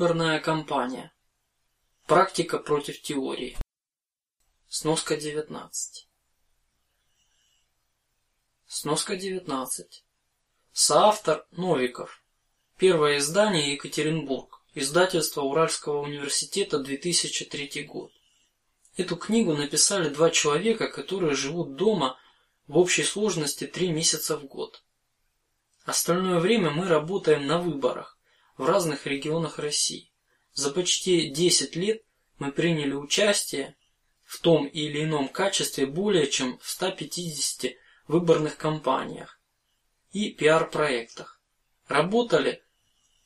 Предвыборная кампания. Практика против теории. Сноска 19. Сноска 19. Соавтор Новиков. Первое издание Екатеринбург. Издательство Уральского университета, 2003 год. Эту книгу написали два человека, которые живут дома в общей сложности три месяца в год. Остальное время мы работаем на выборах в разных регионах России. За почти 10 лет мы приняли участие в том или ином качестве более чем в 150 выборных кампаниях и пиар-проектах. Работали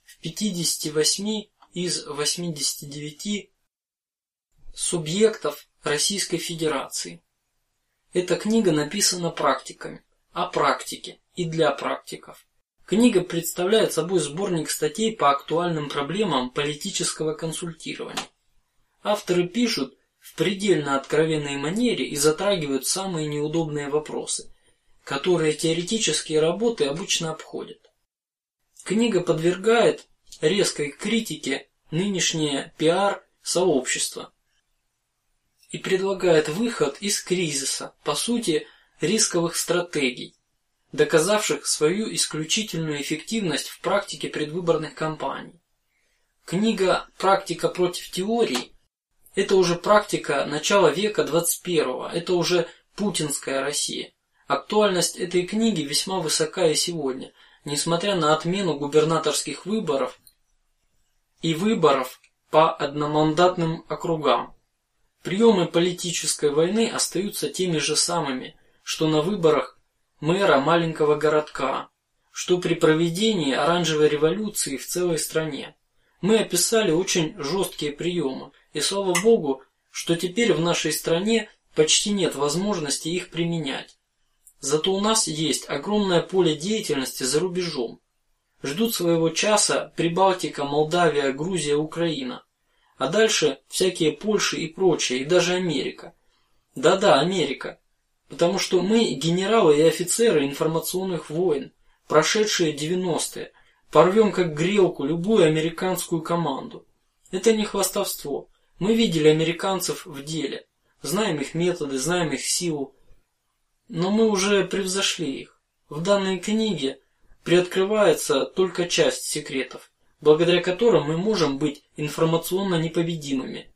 в 58 из 89 субъектов Российской Федерации. Эта книга написана практиками, о практике и для практиков. Книга представляет собой сборник статей по актуальным проблемам политического консультирования. Авторы пишут в предельно откровенной манере и затрагивают самые неудобные вопросы, которые теоретические работы обычно обходят. Книга подвергает резкой критике нынешнее пиар сообщество и предлагает выход из кризиса, по сути, рисковых стратегий, доказавших свою исключительную эффективность в практике предвыборных кампаний. Книга "Практика против теории" – это уже практика начала века 21 Это уже путинская Россия. Актуальность этой книги весьма высока и сегодня, несмотря на отмену губернаторских выборов и выборов по одномандатным округам. Приемы политической войны остаются теми же самыми, что на выборах мэра маленького городка, что при проведении оранжевой революции в целой стране. Мы описали очень жесткие приемы, и слава богу, что теперь в нашей стране почти нет возможности их применять. Зато у нас есть огромное поле деятельности за рубежом. Ждут своего часа Прибалтика, Молдавия, Грузия, Украина, а дальше всякие Польши и прочее, и даже Америка. Да-да, Америка, потому что мы генералы и офицеры информационных войн, прошедшие девяностые, порвем как грелку любую американскую команду. Это не хвастовство. Мы видели американцев в деле, знаем их методы, знаем их силу, но мы уже превзошли их. В данной книге приоткрывается только часть секретов, благодаря которым мы можем быть информационно непобедимыми.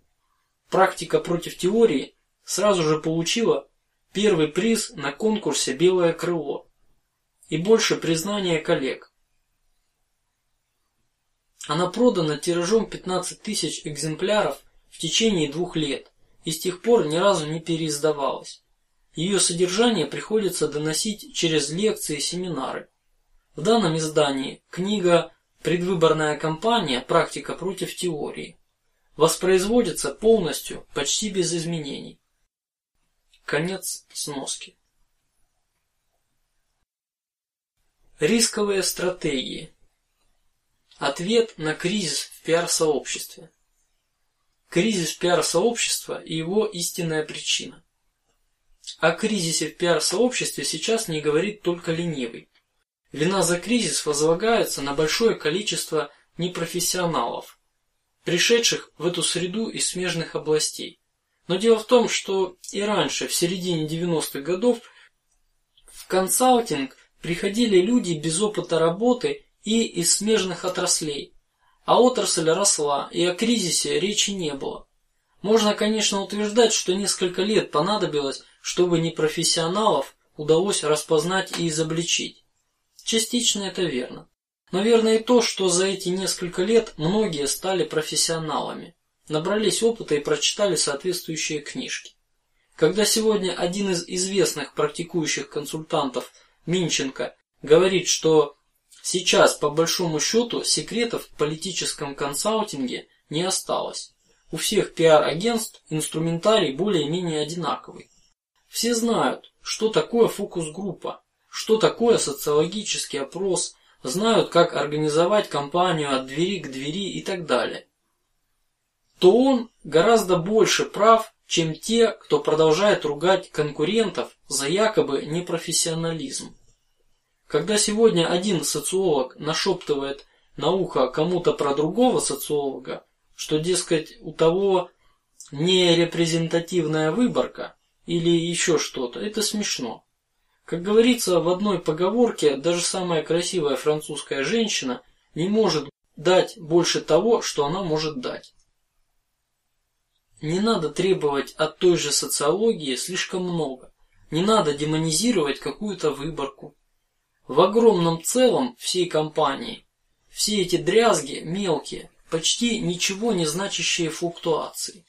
Практика против теории сразу же получила первый приз на конкурсе Белое крыло и больше признания коллег. Она продана тиражом 15 тысяч экземпляров в течение двух лет и с тех пор ни разу не переиздавалась. Ее содержание приходится доносить через лекции и семинары. В данном издании книга "Предвыборная кампания. Практика против теории" воспроизводится полностью, почти без изменений. Конец сноски. Рисковые стратегии. Ответ на кризис в пиар-сообществе. Кризис пиар-сообщества и его истинная причина. О кризисе в пиар-сообществе сейчас не говорит только ленивый. Вина за кризис возлагается на большое количество непрофессионалов, пришедших в эту среду из смежных областей. Но дело в том, что и раньше, в середине 90-х годов, в консалтинг приходили люди без опыта работы и из смежных отраслей, а отрасль росла, и о кризисе речи не было. Можно, конечно, утверждать, что несколько лет понадобилось, чтобы непрофессионалов удалось распознать и изобличить. Частично это верно, но верно и то, что за эти несколько лет многие стали профессионалами, набрались опыта и прочитали соответствующие книжки. Когда сегодня один из известных практикующих консультантов Минченко говорит, что сейчас по большому счету секретов в политическом консалтинге не осталось. У всех пиар-агентств инструментарий более-менее одинаковый. Все знают, что такое фокус-группа, что такое социологический опрос, знают, как организовать кампанию от двери к двери и так далее. То он гораздо больше прав, чем те, кто продолжает ругать конкурентов за якобы непрофессионализм. Когда сегодня один социолог нашептывает на ухо кому-то про другого социолога, что, дескать, у того не репрезентативная выборка или еще что-то, это смешно. Как говорится в одной поговорке, даже самая красивая французская женщина не может дать больше того, что она может дать. Не надо требовать от той же социологии слишком много. Не надо демонизировать какую-то выборку. В огромном целом всей компании все эти дрязги мелкие, почти ничего не значащие флуктуации.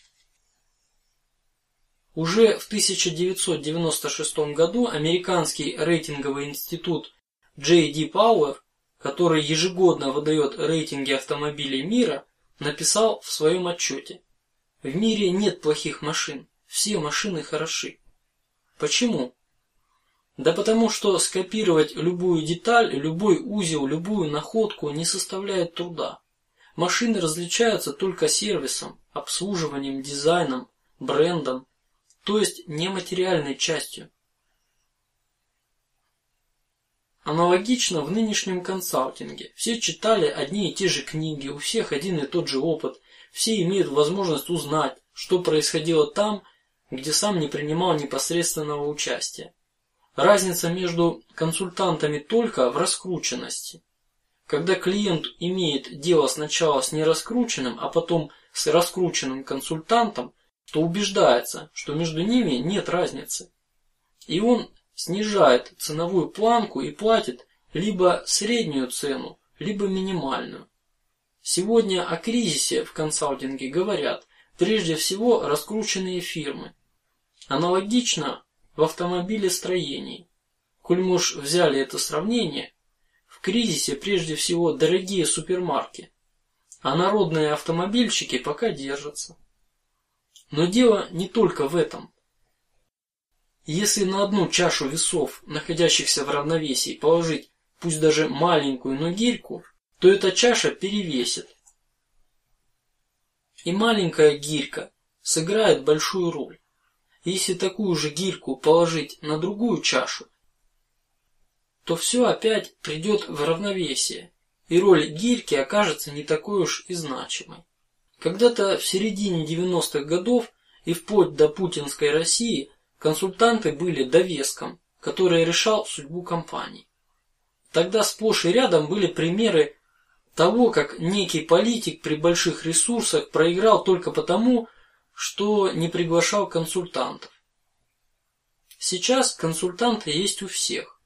Уже в 1996 году американский рейтинговый институт J.D. Power, который ежегодно выдает рейтинги автомобилей мира, написал в своем отчете: в мире нет плохих машин, все машины хороши. Почему? Да потому что скопировать любую деталь, любой узел, любую находку не составляет труда. Машины различаются только сервисом, обслуживанием, дизайном, брендом, то есть нематериальной частью. Аналогично в нынешнем консалтинге. Все читали одни и те же книги, у всех один и тот же опыт, все имеют возможность узнать, что происходило там, где сам не принимал непосредственного участия. Разница между консультантами только в раскрученности. Когда клиент имеет дело сначала с нераскрученным, а потом с раскрученным консультантом, то убеждается, что между ними нет разницы, и он снижает ценовую планку и платит либо среднюю цену, либо минимальную. Сегодня о кризисе в консалтинге говорят прежде всего раскрученные фирмы. Аналогично в автомобилестроении. Коль мы уж взяли это сравнение, в кризисе прежде всего дорогие супермарки, а народные автомобильщики пока держатся. Но дело не только в этом. Если на одну чашу весов, находящихся в равновесии, положить, пусть даже маленькую, но гирьку, то эта чаша перевесит, и маленькая гирька сыграет большую роль. Если такую же гирьку положить на другую чашу, то все опять придет в равновесие, и роль гирьки окажется не такой уж и значимой. Когда-то в середине 90-х годов и вплоть до путинской России консультанты были довеском, который решал судьбу компании. Тогда сплошь и рядом были примеры того, как некий политик при больших ресурсах проиграл только потому, что не приглашал консультантов. Сейчас консультанты есть у всех.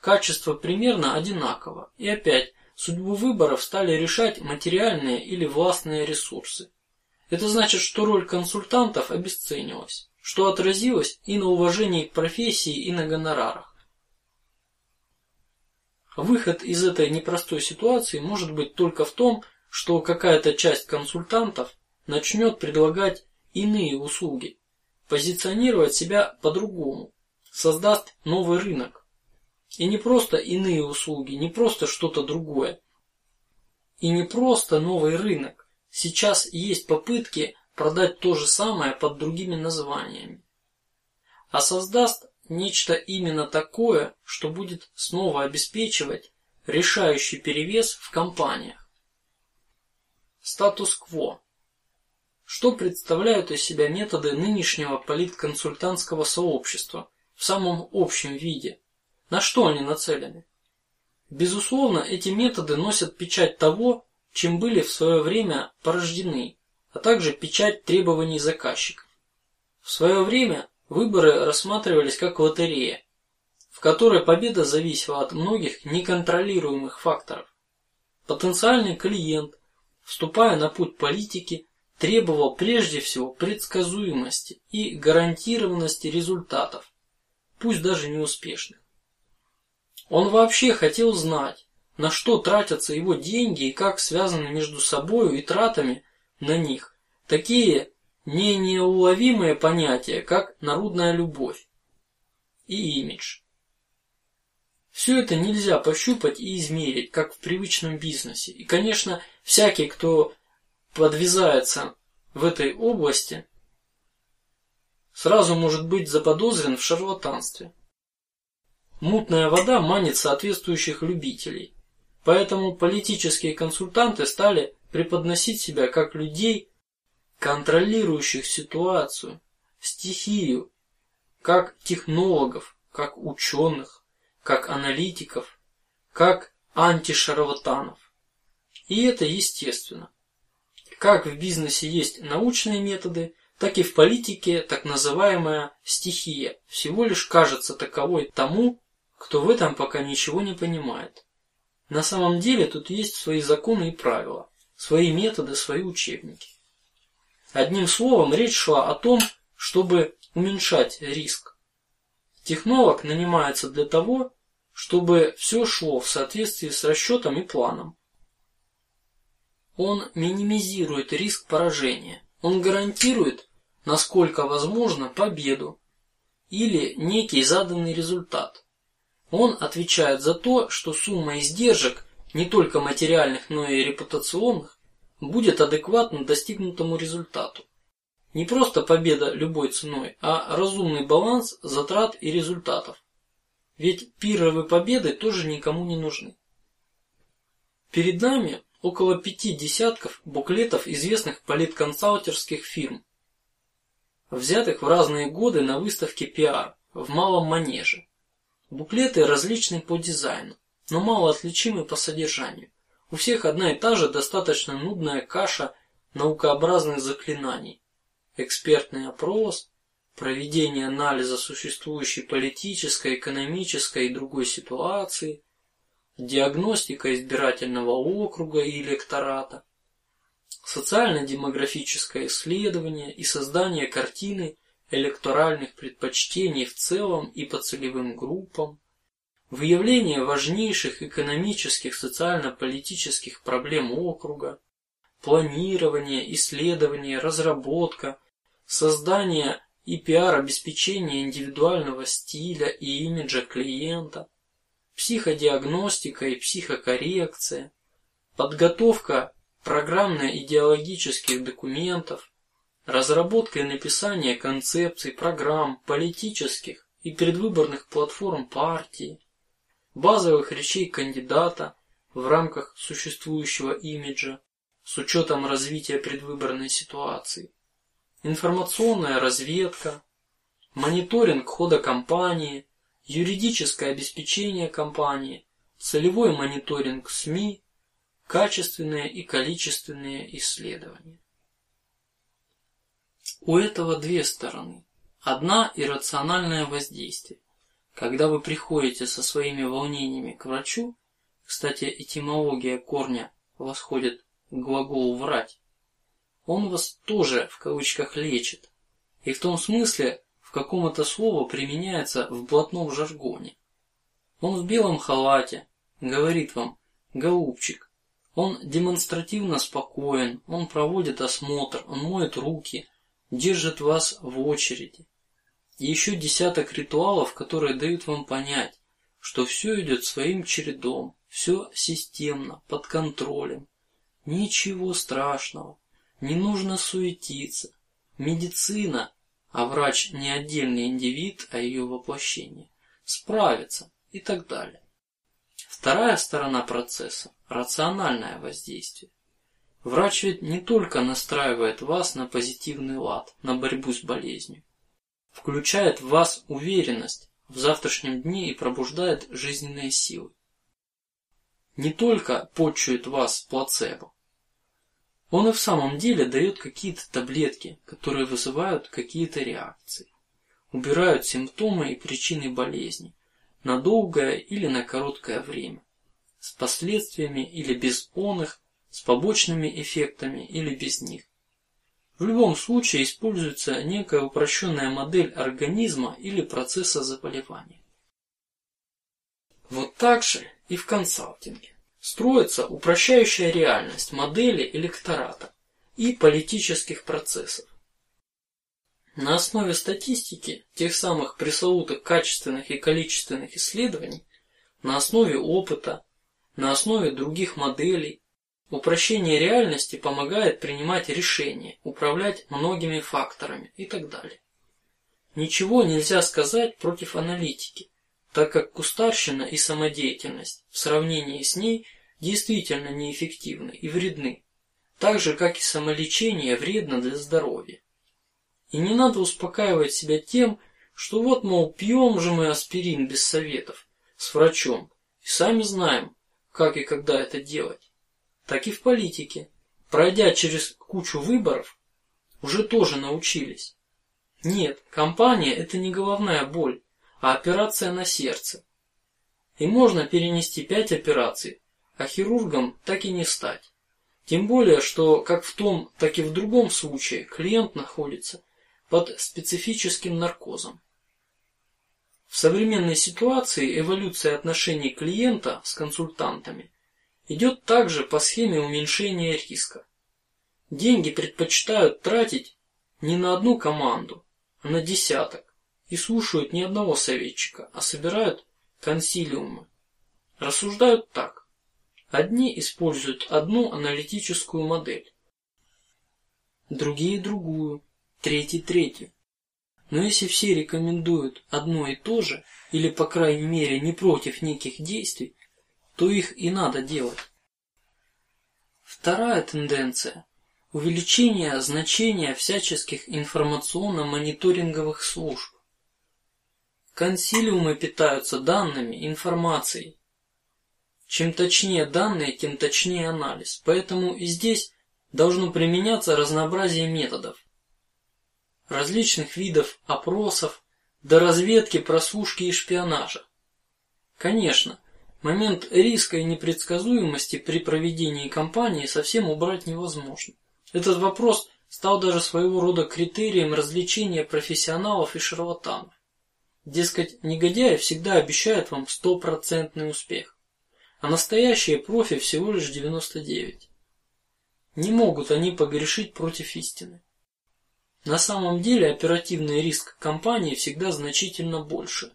Качество примерно одинаково, и опять судьбу выборов стали решать материальные или властные ресурсы. Это значит, что роль консультантов обесценилась, что отразилось и на уважении к профессии, и на гонорарах. Выход из этой непростой ситуации может быть только в том, что какая-то часть консультантов начнет предлагать иные услуги, позиционировать себя по-другому, создаст новый рынок. И не просто иные услуги, не просто что-то другое, и не просто новый рынок. Сейчас есть попытки продать то же самое под другими названиями, а создаст нечто именно такое, что будет снова обеспечивать решающий перевес в компаниях. Статус-кво что представляют из себя методы нынешнего политконсультантского сообщества в самом общем виде? На что они нацелены? Безусловно, эти методы носят печать того, чем были в свое время порождены, а также печать требований заказчиков. В свое время выборы рассматривались как лотерея, в которой победа зависела от многих неконтролируемых факторов. Потенциальный клиент, вступая на путь политики, требовал прежде всего предсказуемости и гарантированности результатов, пусть даже неуспешных. Он вообще хотел знать, на что тратятся его деньги и как связаны между собой и тратами на них такие не неуловимые понятия, как народная любовь и имидж. Все это нельзя пощупать и измерить, как в привычном бизнесе. И, конечно, всякий, кто подвязается в этой области, сразу может быть заподозрен в шарлатанстве. Мутная вода манит соответствующих любителей. Поэтому политические консультанты стали преподносить себя как людей, контролирующих ситуацию, стихию, как технологов, как ученых, как аналитиков, как антишарлатанов. И это естественно. Как в бизнесе есть научные методы, так и в политике так называемая стихия всего лишь кажется таковой тому, кто в этом пока ничего не понимает. На самом деле тут есть свои законы и правила, свои методы, свои учебники. Одним словом, речь шла о том, чтобы уменьшать риск. Технолог нанимается для того, чтобы все шло в соответствии с расчетом и планом. Он минимизирует риск поражения. Он гарантирует насколько возможно, победу или некий заданный результат. Он отвечает за то, что сумма издержек не только материальных, но и репутационных будет адекватна достигнутому результату. Не просто победа любой ценой, а разумный баланс затрат и результатов. Ведь пировые победы тоже никому не нужны. Перед нами около пяти десятков буклетов известных политконсалтерских фирм, взятых в разные годы на выставке PR в Малом Манеже. Буклеты различны по дизайну, но мало отличимы по содержанию. У всех одна и та же достаточно нудная каша наукообразных заклинаний: экспертный опрос, проведение анализа существующей политической, экономической и другой ситуации, диагностика избирательного округа и электората, социально-демографическое исследование и создание картины электоральных предпочтений в целом и по целевым группам, выявление важнейших экономических, социально-политических проблем округа, планирование, исследование, разработка, создание и пиар обеспечение индивидуального стиля и имиджа клиента, психодиагностика и психокоррекция, подготовка программно-идеологических документов, разработка и написание концепций, программ, политических и предвыборных платформ партии, базовых речей кандидата в рамках существующего имиджа с учетом развития предвыборной ситуации, информационная разведка, мониторинг хода кампании, юридическое обеспечение кампании, целевой мониторинг СМИ, качественные и количественные исследования. У этого две стороны. Одна иррациональное воздействие. Когда вы приходите со своими волнениями к врачу, кстати, этимология корня восходит к глаголу врать, он вас тоже в кавычках лечит, и в том смысле, в каком это слово применяется в блатном жаргоне. Он в белом халате говорит вам, голубчик, он демонстративно спокоен, он проводит осмотр, он моет руки, держит вас в очереди. И еще десяток ритуалов, которые дают вам понять, что все идет своим чередом, все системно, под контролем. Ничего страшного, не нужно суетиться. Медицина, а врач не отдельный индивид, а ее воплощение, справится и так далее. Вторая сторона процесса – рациональное воздействие. Врач ведь не только настраивает вас на позитивный лад, на борьбу с болезнью, включает в вас уверенность в завтрашнем дне и пробуждает жизненные силы. Не только почует вас плацебо, он и в самом деле дает какие-то таблетки, которые вызывают какие-то реакции, убирают симптомы и причины болезни, на долгое или на короткое время, с последствиями или без оных, с побочными эффектами или без них. В любом случае используется некая упрощенная модель организма или процесса заболевания. Вот так же и в консалтинге строится упрощающая реальность модели электората и политических процессов. На основе статистики тех самых пресловутых качественных и количественных исследований, на основе опыта, на основе других моделей, упрощение реальности помогает принимать решения, управлять многими факторами и так далее. Ничего нельзя сказать против аналитики, так как кустарщина и самодеятельность в сравнении с ней действительно неэффективны и вредны, так же как и самолечение вредно для здоровья. И не надо успокаивать себя тем, что вот мол пьем же мы аспирин без советов с врачом и сами знаем, как и когда это делать. Так и в политике, пройдя через кучу выборов, уже тоже научились. Нет, компания – это не головная боль, а операция на сердце. И можно перенести пять операций, а хирургом так и не стать. Тем более, что как в том, так и в другом случае клиент находится под специфическим наркозом. В современной ситуации эволюция отношений клиента с консультантами идет также по схеме уменьшения риска. Деньги предпочитают тратить не на одну команду, а на десяток и слушают не одного советчика, а собирают консилиумы. Рассуждают так: одни используют одну аналитическую модель, другие другую, третий третью. Но если все рекомендуют одно и то же, или по крайней мере не против неких действий, то их и надо делать. Вторая тенденция – увеличение значения всяческих информационно-мониторинговых служб. Консилиумы питаются данными, информацией. Чем точнее данные, тем точнее анализ. Поэтому и здесь должно применяться разнообразие методов различных видов опросов, до разведки, прослушки и шпионажа. Конечно, момент риска и непредсказуемости при проведении кампании совсем убрать невозможно. Этот вопрос стал даже своего рода критерием различения профессионалов и шарлатанов. Дескать, негодяи всегда обещают вам стопроцентный успех, а настоящие профи всего лишь 99. Не могут они погрешить против истины. На самом деле оперативный риск компании всегда значительно больше.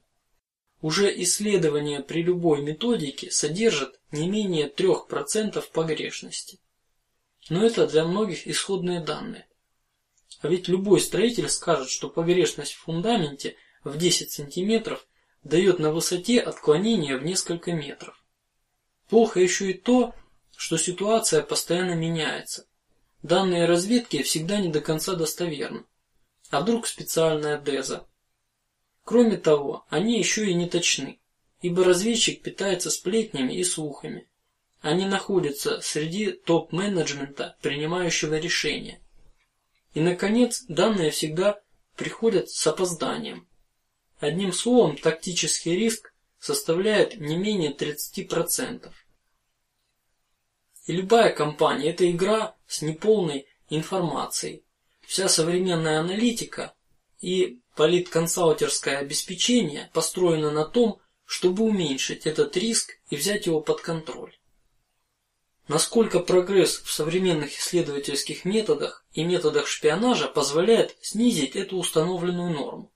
Уже исследования при любой методике содержат не менее трех процентов погрешности. Но это для многих исходные данные. А ведь любой строитель скажет, что погрешность в фундаменте в 10 сантиметров дает на высоте отклонение в несколько метров. Плохо еще и то, что ситуация постоянно меняется. Данные разведки всегда не до конца достоверны. А вдруг специальная деза? Кроме того, они еще и не точны, ибо разведчик питается сплетнями и слухами. Они находятся среди топ-менеджмента, принимающего решения. И, наконец, данные всегда приходят с опозданием. Одним словом, тактический риск составляет не менее 30 процентов. И любая компания – это игра с неполной информацией. Вся современная аналитика и политконсалтерское обеспечение построено на том, чтобы уменьшить этот риск и взять его под контроль. Насколько прогресс в современных исследовательских методах и методах шпионажа позволяет снизить эту установленную норму?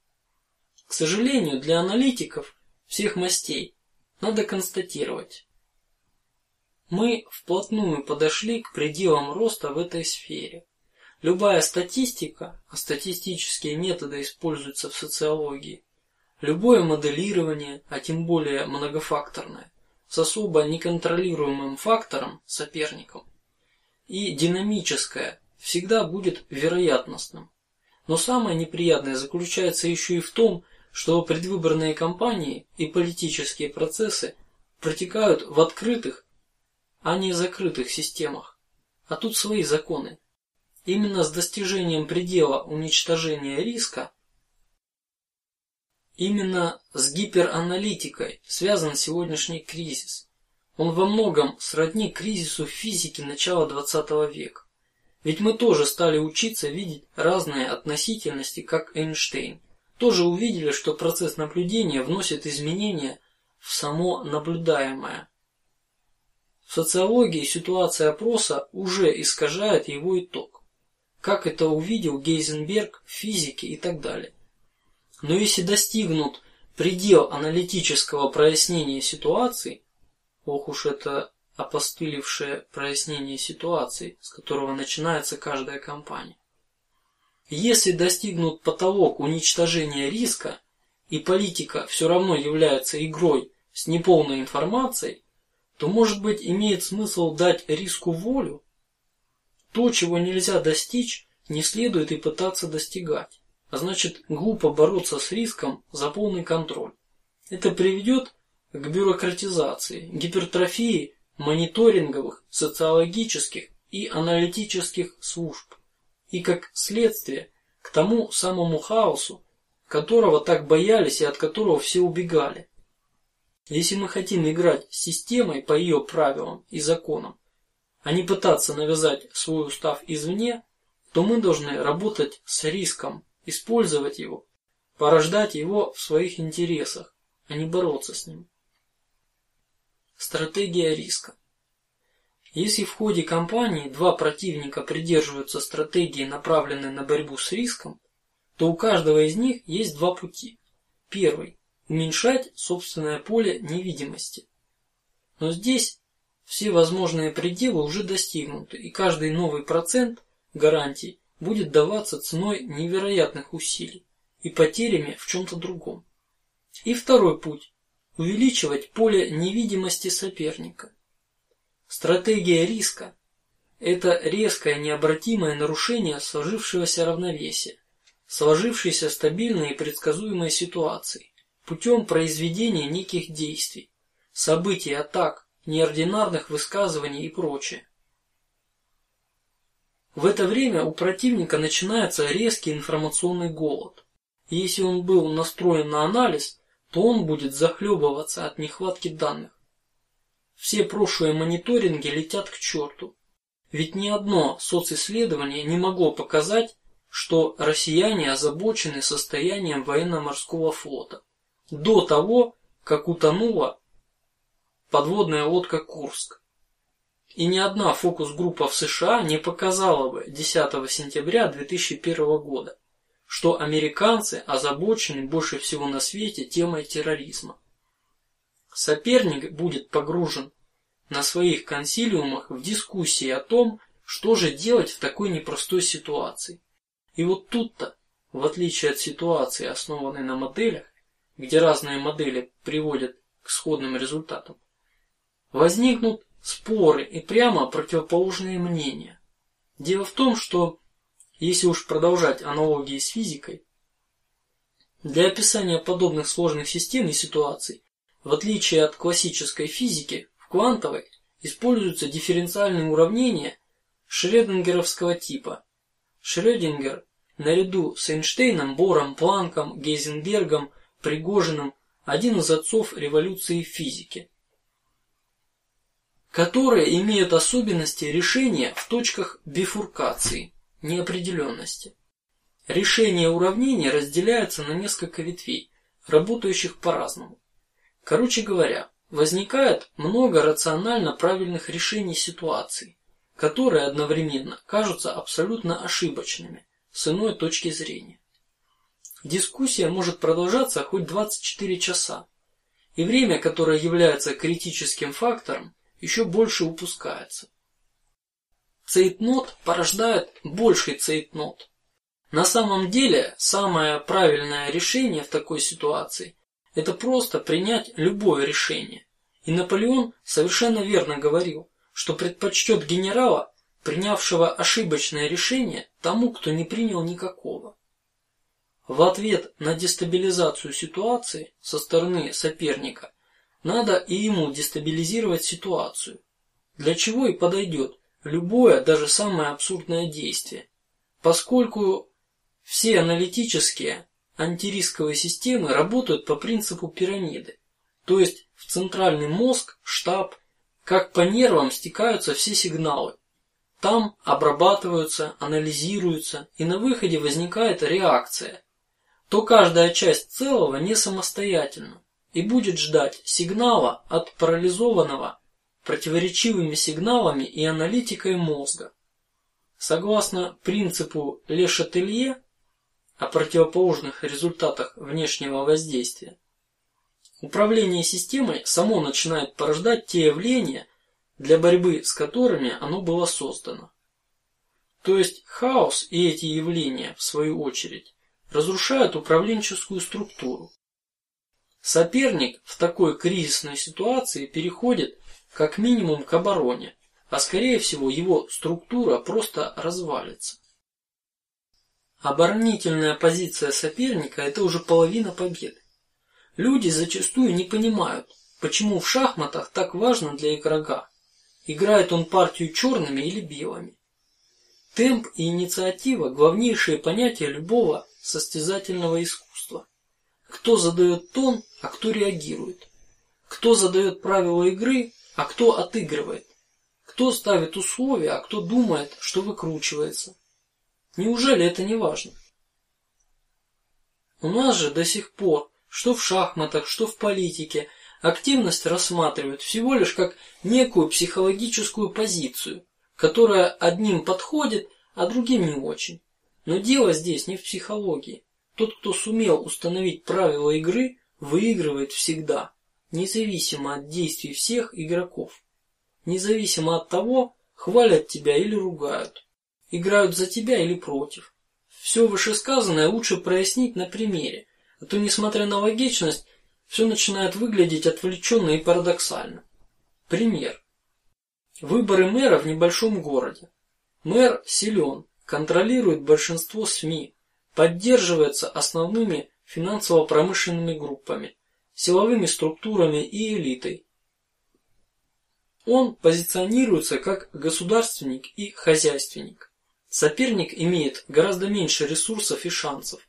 К сожалению, для аналитиков всех мастей надо констатировать, мы вплотную подошли к пределам роста в этой сфере. Любая статистика, а статистические методы используются в социологии, любое моделирование, а тем более многофакторное, с особо неконтролируемым фактором соперником, и динамическое всегда будет вероятностным. Но самое неприятное заключается еще и в том, что предвыборные кампании и политические процессы протекают в открытых а не закрытых системах. А тут свои законы. Именно с достижением предела уничтожения риска, именно с гипераналитикой связан сегодняшний кризис. Он во многом сродни кризису физики начала XX века. Ведь мы тоже стали учиться видеть разные относительности, как Эйнштейн. Тоже увидели, что процесс наблюдения вносит изменения в само наблюдаемое. В социологии ситуация опроса уже искажает его итог, как это увидел Гейзенберг в физике и так далее. Но если достигнут предел аналитического прояснения ситуации, ох уж это опостылевшее прояснение ситуации, с которого начинается каждая кампания. Если достигнут потолок уничтожения риска, и политика все равно является игрой с неполной информацией, то, может быть, имеет смысл дать риску волю. То, чего нельзя достичь, не следует и пытаться достигать, а значит, глупо бороться с риском за полный контроль. Это приведет к бюрократизации, гипертрофии мониторинговых, социологических и аналитических служб, и как следствие к тому самому хаосу, которого так боялись и от которого все убегали. Если мы хотим играть с системой по ее правилам и законам, а не пытаться навязать свой устав извне, то мы должны работать с риском, использовать его, порождать его в своих интересах, а не бороться с ним. Стратегия риска. Если в ходе кампании два противника придерживаются стратегии, направленной на борьбу с риском, то у каждого из них есть два пути. Первый – уменьшать собственное поле невидимости. Но здесь все возможные пределы уже достигнуты, и каждый новый процент гарантий будет даваться ценой невероятных усилий и потерями в чем-то другом. И второй путь – увеличивать поле невидимости соперника. Стратегия риска – это резкое необратимое нарушение сложившегося равновесия, сложившейся стабильной и предсказуемой ситуации путем произведения неких действий, событий, атак, неординарных высказываний и прочее. В это время у противника начинается резкий информационный голод. Если он был настроен на анализ, то он будет захлебываться от нехватки данных. Все прошлые мониторинги летят к черту, ведь ни одно социсследование не могло показать, что россияне озабочены состоянием военно-морского флота до того, как утонула подводная лодка Курск. И ни одна фокус-группа в США не показала бы 10 сентября 2001 года, что американцы озабочены больше всего на свете темой терроризма. Соперник будет погружен на своих консилиумах в дискуссии о том, что же делать в такой непростой ситуации. И вот тут-то, в отличие от ситуации, основанной на моделях, где разные модели приводят к сходным результатам, возникнут споры и прямо противоположные мнения. Дело в том, что если уж продолжать аналогии с физикой, для описания подобных сложных систем и ситуаций, в отличие от классической физики, в квантовой используются дифференциальные уравнения Шрёдингеровского типа, Шрёдингер наряду с Эйнштейном, Бором, Планком, Гейзенбергом, Пригожиным один из отцов революции в физике, которые имеют особенности решения в точках бифуркации неопределенности. Решение уравнений разделяется на несколько ветвей, работающих по-разному. Короче говоря, возникает много рационально правильных решений ситуаций, которые одновременно кажутся абсолютно ошибочными с иной точки зрения. Дискуссия может продолжаться хоть 24 часа, и время, которое является критическим фактором, еще больше упускается. Цейтнот порождает больший цейтнот. На самом деле самое правильное решение в такой ситуации – это просто принять любое решение. И Наполеон совершенно верно говорил, что предпочтет генерала, принявшего ошибочное решение, тому, кто не принял никакого. В ответ на дестабилизацию ситуации со стороны соперника надо и ему дестабилизировать ситуацию, для чего и подойдет любое, даже самое абсурдное действие, поскольку все аналитические антирисковые системы работают по принципу пирамиды, то есть в центральный мозг, штаб как по нервам стекаются все сигналы. Там обрабатываются, анализируются, и на выходе возникает реакция. То каждая часть целого не самостоятельна и будет ждать сигнала от парализованного противоречивыми сигналами и аналитикой мозга. Согласно принципу Ле Шателье о противоположных результатах внешнего воздействия, Управление системой само начинает порождать те явления, для борьбы с которыми оно было создано. То есть хаос и эти явления, в свою очередь, разрушают управленческую структуру. Соперник в такой кризисной ситуации переходит как минимум к обороне, а скорее всего его структура просто развалится. Оборонительная позиция соперника – это уже половина победы. Люди зачастую не понимают, почему в шахматах так важно для игрока, играет он партию черными или белыми. Темп и инициатива – главнейшие понятия любого состязательного искусства. Кто задает тон, а кто реагирует. Кто задает правила игры, а кто отыгрывает. Кто ставит условия, а кто думает, что выкручивается. Неужели это не важно? У нас же до сих пор, что в шахматах, что в политике, активность рассматривают всего лишь как некую психологическую позицию, которая одним подходит, а другим не очень. Но дело здесь не в психологии. Тот, кто сумел установить правила игры, выигрывает всегда, независимо от действий всех игроков, независимо от того, хвалят тебя или ругают, играют за тебя или против. Все вышесказанное лучше прояснить на примере, а то, несмотря на логичность, все начинает выглядеть отвлеченно и парадоксально. Пример: выборы мэра в небольшом городе. Мэр силен, контролирует большинство СМИ, поддерживается основными финансово-промышленными группами, силовыми структурами и элитой. Он позиционируется как государственник и хозяйственник. Соперник имеет гораздо меньше ресурсов и шансов,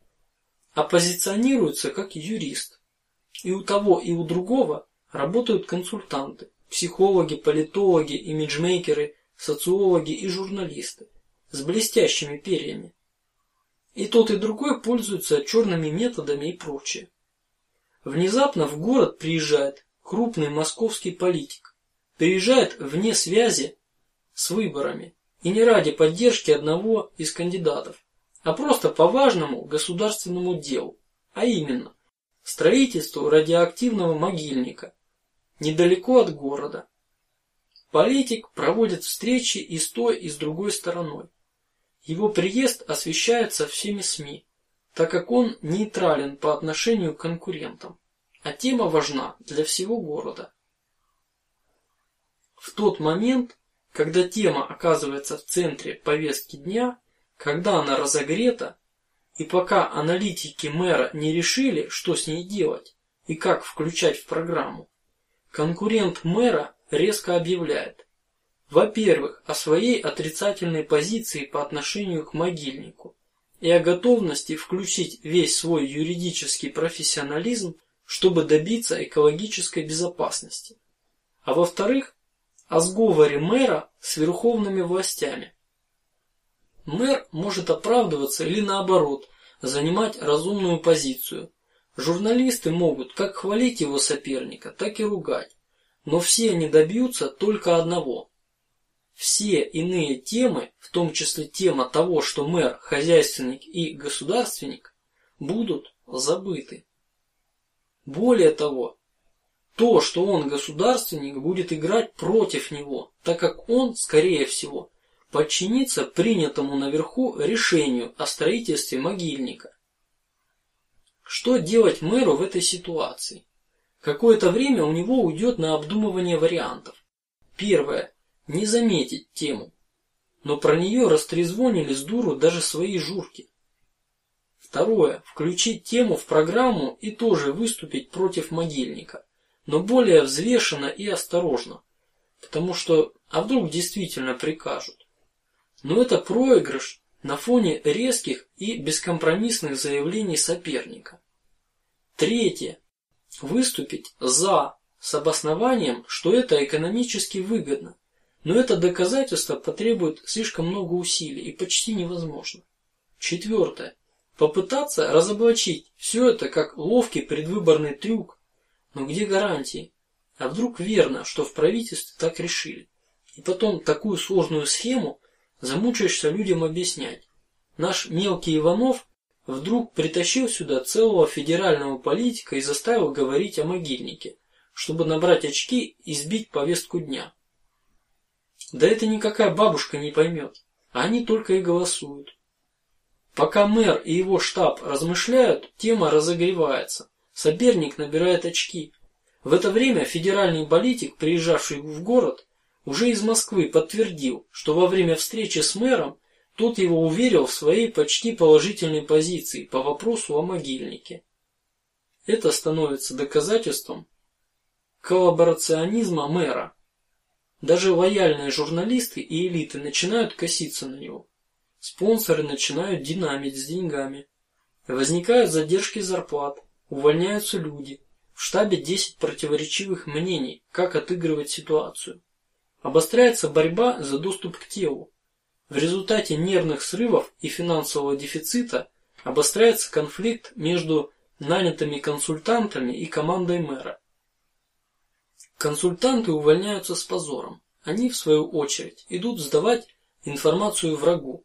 а позиционируется как юрист. И у того и у другого работают консультанты, психологи, политологи, имиджмейкеры, социологи и журналисты с блестящими перьями. И тот и другой пользуются черными методами и прочее. Внезапно в город приезжает крупный московский политик, приезжает вне связи с выборами и не ради поддержки одного из кандидатов, а просто по важному государственному делу, а именно строительству радиоактивного могильника недалеко от города. Политик проводит встречи и с той, и с другой стороной. Его приезд освещается всеми СМИ, так как он нейтрален по отношению к конкурентам, а тема важна для всего города. В тот момент, когда тема оказывается в центре повестки дня, когда она разогрета, и пока аналитики мэра не решили, что с ней делать и как включать в программу, конкурент мэра резко объявляет: во-первых, о своей отрицательной позиции по отношению к могильнику и о готовности включить весь свой юридический профессионализм, чтобы добиться экологической безопасности. А во-вторых, о сговоре мэра с верховными властями. Мэр может оправдываться или наоборот занимать разумную позицию. Журналисты могут как хвалить его соперника, так и ругать, но все они добьются только одного все иные темы, в том числе тема того, что мэр хозяйственник и государственник, будут забыты. Более того, то, что он государственник, будет играть против него, так как он, скорее всего, подчинится принятому наверху решению о строительстве могильника. Что делать мэру в этой ситуации? Какое-то время у него уйдет на обдумывание вариантов. Первое не заметить тему, но про нее растрезвонили с дуру даже свои журки. Второе: включить тему в программу и тоже выступить против могильника, но более взвешенно и осторожно, потому что а вдруг действительно прикажут. Но это проигрыш на фоне резких и бескомпромиссных заявлений соперника. Третье: выступить за с обоснованием, что это экономически выгодно, но это доказательство потребует слишком много усилий и почти невозможно. Четвертое: попытаться разоблачить все это как ловкий предвыборный трюк, но где гарантии? А вдруг верно, что в правительстве так решили? И потом такую сложную схему замучаешься людям объяснять. Наш мелкий Иванов вдруг притащил сюда целого федерального политика и заставил говорить о могильнике, чтобы набрать очки и сбить повестку дня. Да это никакая бабушка не поймет, они только и голосуют. Пока мэр и его штаб размышляют, тема разогревается, соперник набирает очки, В это время федеральный политик, приезжавший в город, уже из Москвы подтвердил, что во время встречи с мэром тот его уверил в своей почти положительной позиции по вопросу о могильнике. Это становится доказательством коллаборационизма мэра. Даже лояльные журналисты и элиты начинают коситься на него. Спонсоры начинают динамить с деньгами. Возникают задержки зарплат, увольняются люди. В штабе 10 противоречивых мнений, как отыгрывать ситуацию. Обостряется борьба за доступ к телу. В результате нервных срывов и финансового дефицита обостряется конфликт между нанятыми консультантами и командой мэра. Консультанты увольняются с позором. Они в свою очередь идут сдавать информацию врагу,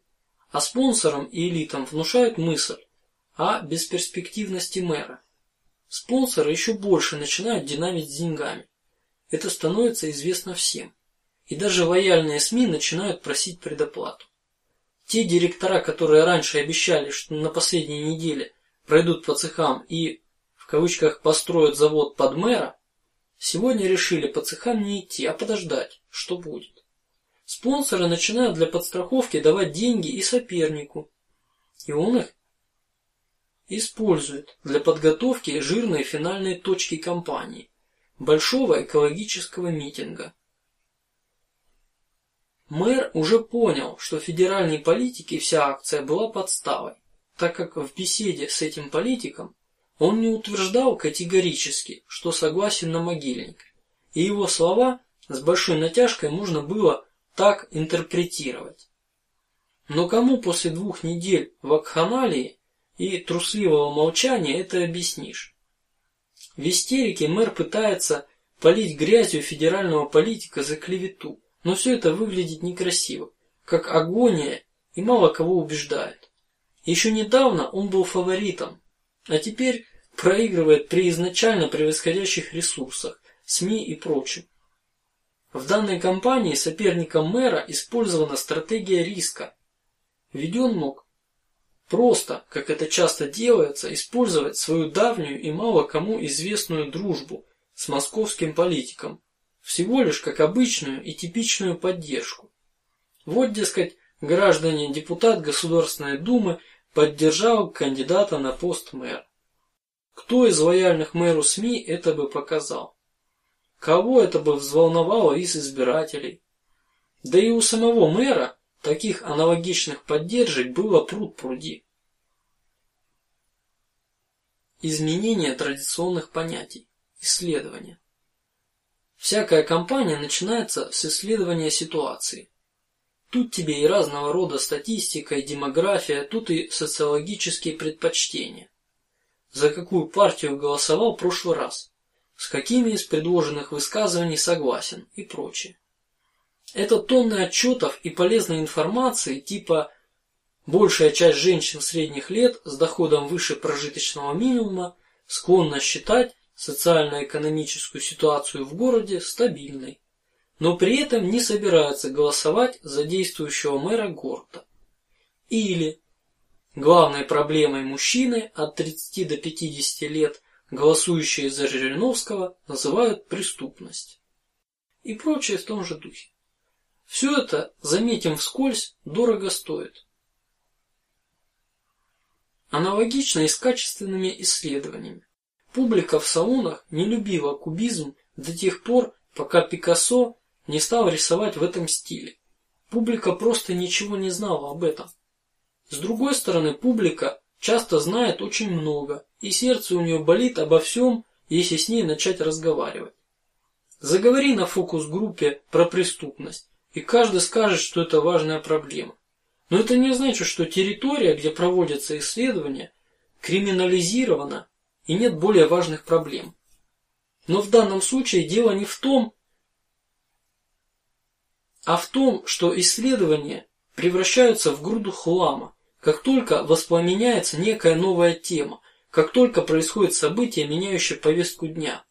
а спонсорам и элитам внушают мысль о бесперспективности мэра. Спонсоры еще больше начинают динамить с деньгами. Это становится известно всем, и даже лояльные СМИ начинают просить предоплату. Те директора, которые раньше обещали, что на последней неделе пройдут по цехам и в кавычках построят завод под мэра, сегодня решили по цехам не идти, а подождать, что будет. Спонсоры начинают для подстраховки давать деньги и сопернику, и он их использует для подготовки жирной финальной точки кампании большого экологического митинга. Мэр уже понял, что федеральной политике вся акция была подставой так как в беседе с этим политиком он не утверждал категорически, что согласен на могильник, и его слова с большой натяжкой можно было так интерпретировать. Но кому после двух недель вакханалии и трусливого молчания это объяснишь? В истерике мэр пытается полить грязью федерального политика за клевету, но все это выглядит некрасиво, как агония и мало кого убеждает. Еще недавно он был фаворитом, а теперь проигрывает при изначально превосходящих ресурсах, СМИ и прочем. В данной кампании соперником мэра использована стратегия риска. Ведь он мог просто, как это часто делается, использовать свою давнюю и мало кому известную дружбу с московским политиком, всего лишь как обычную и типичную поддержку. Вот, дескать, граждане депутат Государственной Думы поддержал кандидата на пост мэра. Кто из лояльных мэру СМИ это бы показал? Кого это бы взволновало из избирателей? Да и у самого мэра таких аналогичных поддержек было пруд пруди. Изменение традиционных понятий, исследования. Всякая кампания начинается с исследования ситуации. Тут тебе и разного рода статистика, и демография, тут и социологические предпочтения. За какую партию голосовал в прошлый раз, с какими из предложенных высказываний согласен и прочее. Это тонны отчетов и полезной информации типа большая часть женщин средних лет с доходом выше прожиточного минимума склонна считать социально-экономическую ситуацию в городе стабильной но при этом не собираются голосовать за действующего мэра Горта. Или главной проблемой мужчины от 30 до 50 лет, голосующие за Жириновского, называют преступность и прочее в том же духе. Все это, заметим вскользь, дорого стоит. Аналогично и с качественными исследованиями. Публика в салонах не любила кубизм до тех пор, пока Пикассо не стал рисовать в этом стиле. Публика просто ничего не знала об этом. С другой стороны, публика часто знает очень много, и сердце у нее болит обо всем, если с ней начать разговаривать. Заговори на фокус-группе про преступность, и каждый скажет, что это важная проблема. Но это не значит, что территория, где проводятся исследования, криминализирована и нет более важных проблем. Но в данном случае дело не в том, а в том, что исследования превращаются в груду хлама, как только воспламеняется некая новая тема, как только происходит событие, меняющее повестку дня.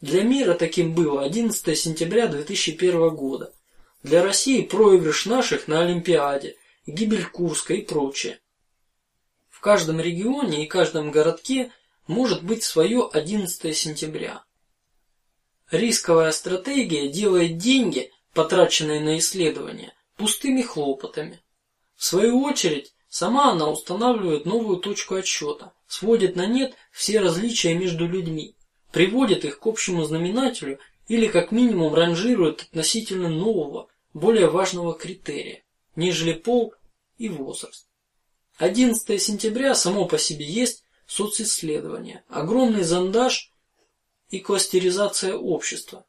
Для мира таким было 11 сентября 2001 года. Для России проигрыш наших на Олимпиаде, гибель Курска и прочее. В каждом регионе и каждом городке может быть свое 11 сентября. Рисковая стратегия делает деньги, потраченные на исследования, пустыми хлопотами. В свою очередь, сама она устанавливает новую точку отсчета, сводит на нет все различия между людьми, приводит их к общему знаменателю или как минимум ранжирует относительно нового, более важного критерия, нежели пол и возраст. 11 сентября само по себе есть социсследование, огромный зондаж и кластеризация общества.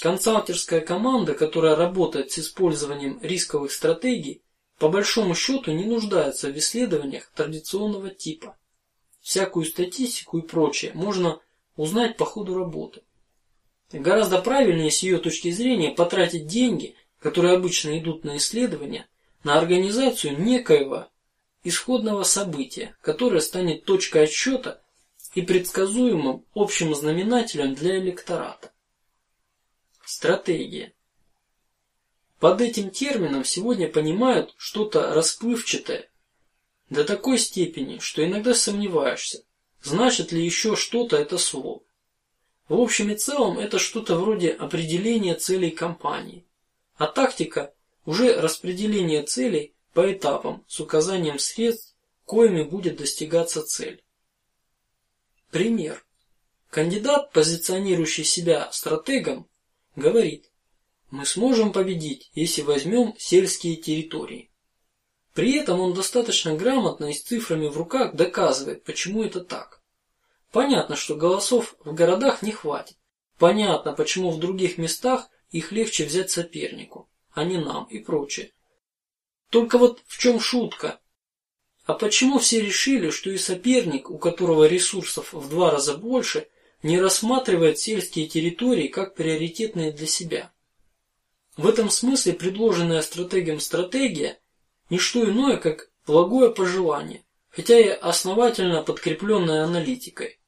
Консалтерская команда, которая работает с использованием рисковых стратегий, по большому счету не нуждается в исследованиях традиционного типа. Всякую статистику и прочее можно узнать по ходу работы. Гораздо правильнее с ее точки зрения потратить деньги, которые обычно идут на исследования, на организацию некоего исходного события, которое станет точкой отсчета и предсказуемым общим знаменателем для электората. Стратегия. Под этим термином сегодня понимают что-то расплывчатое до такой степени, что иногда сомневаешься, значит ли еще что-то это слово. В общем и целом это что-то вроде определения целей кампании, а тактика уже распределение целей по этапам с указанием средств, коими будет достигаться цель. Пример: кандидат, позиционирующий себя стратегом, говорит: мы сможем победить, если возьмем сельские территории. При этом он достаточно грамотно и с цифрами в руках доказывает, почему это так. Понятно, что голосов в городах не хватит. Понятно, почему в других местах их легче взять сопернику, а не нам и прочее. Только вот в чем шутка? А почему все решили, что и соперник, у которого ресурсов в два раза больше, не рассматривает сельские территории как приоритетные для себя? В этом смысле предложенная стратегием стратегия не что иное, как благое пожелание, хотя и основательно подкрепленное аналитикой.